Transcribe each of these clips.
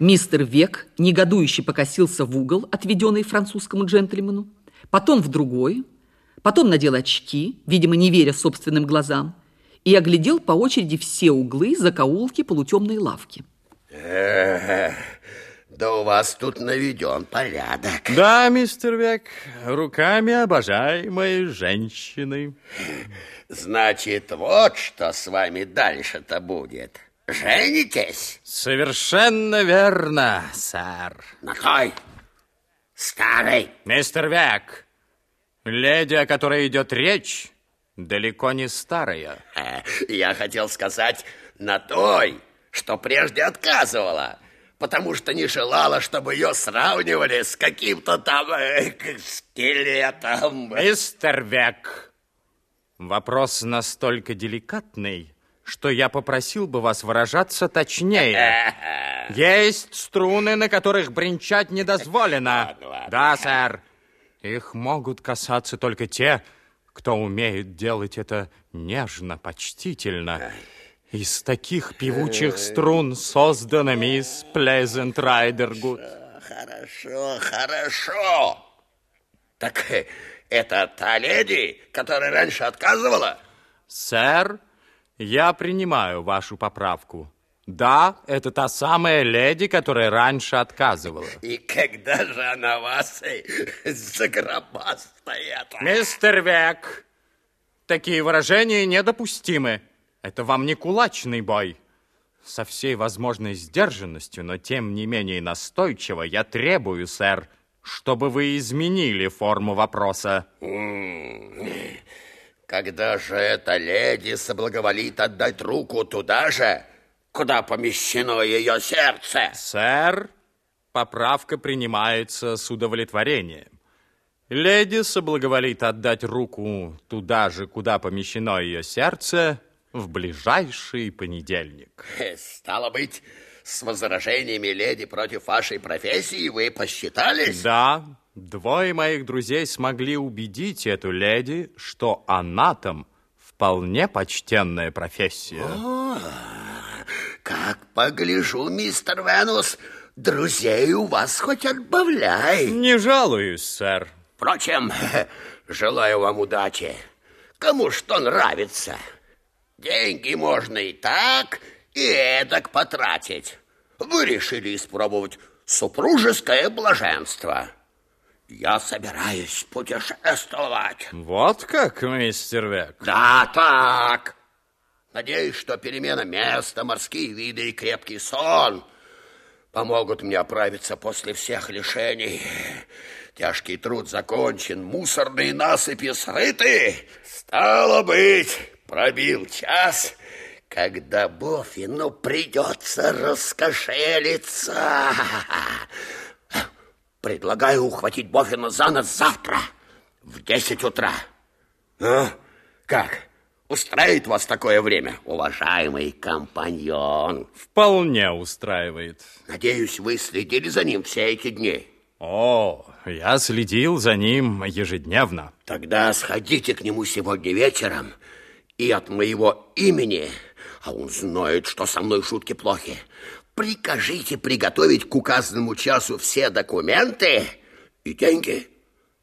Мистер Век негодующе покосился в угол, отведенный французскому джентльмену, потом в другой, потом надел очки, видимо, не веря собственным глазам, и оглядел по очереди все углы, закоулки, полутемной лавки. да у вас тут наведен порядок. Да, мистер Век, руками обожаемой женщины. Значит, вот что с вами дальше-то будет. Женитесь? Совершенно верно, сэр. На кой? Старый? Мистер Век, леди, о которой идет речь, далеко не старая. Я хотел сказать на той, что прежде отказывала, потому что не желала, чтобы ее сравнивали с каким-то там э, скелетом. Мистер Век, вопрос настолько деликатный, что я попросил бы вас выражаться точнее. Есть струны, на которых бренчать не дозволено. Да, сэр. Их могут касаться только те, кто умеет делать это нежно, почтительно. Из таких певучих струн создана мисс Плезент Райдергуд. Хорошо, хорошо. Так это та леди, которая раньше отказывала? Сэр, я принимаю вашу поправку. Да, это та самая леди, которая раньше отказывала. И когда же она вас загробастает? Мистер Век, такие выражения недопустимы. Это вам не кулачный бой. Со всей возможной сдержанностью, но тем не менее настойчиво, я требую, сэр, чтобы вы изменили форму вопроса. Когда же эта леди соблаговолит отдать руку туда же, куда помещено ее сердце? Сэр, поправка принимается с удовлетворением. Леди соблаговолит отдать руку туда же, куда помещено ее сердце, в ближайший понедельник. Стало быть, с возражениями леди против вашей профессии вы посчитались? Да, Двое моих друзей смогли убедить эту леди, что анатом вполне почтенная профессия. О, как погляжу, мистер Венус, друзей у вас хоть отбавляй. Не жалуюсь, сэр. Впрочем, желаю вам удачи. Кому что нравится. Деньги можно и так, и эдак потратить. Вы решили испробовать супружеское блаженство. Я собираюсь путешествовать. Вот как, мистер Век? Да, так. Надеюсь, что перемена места, морские виды и крепкий сон помогут мне оправиться после всех лишений. Тяжкий труд закончен, мусорные насыпи срыты. Стало быть, пробил час, когда Бофину придется раскошелиться. Предлагаю ухватить Бофина за нос завтра в 10 утра. А? Как? Устраивает вас такое время, уважаемый компаньон? Вполне устраивает. Надеюсь, вы следили за ним все эти дни. О, я следил за ним ежедневно. Тогда сходите к нему сегодня вечером и от моего имени, а он знает, что со мной шутки плохи, Прикажите приготовить к указанному часу все документы и деньги.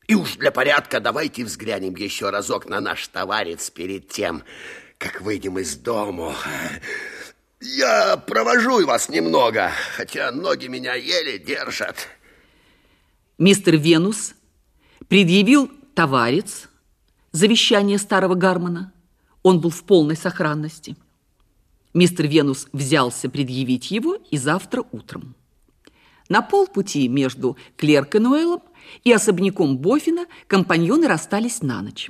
И уж для порядка давайте взглянем еще разок на наш товарец перед тем, как выйдем из дому. Я провожу вас немного, хотя ноги меня еле держат. Мистер Венус предъявил товарец, завещание старого Гармона. Он был в полной сохранности. Мистер Венус взялся предъявить его и завтра утром. На полпути между Клеркенуэлом и особняком Бофина компаньоны расстались на ночь.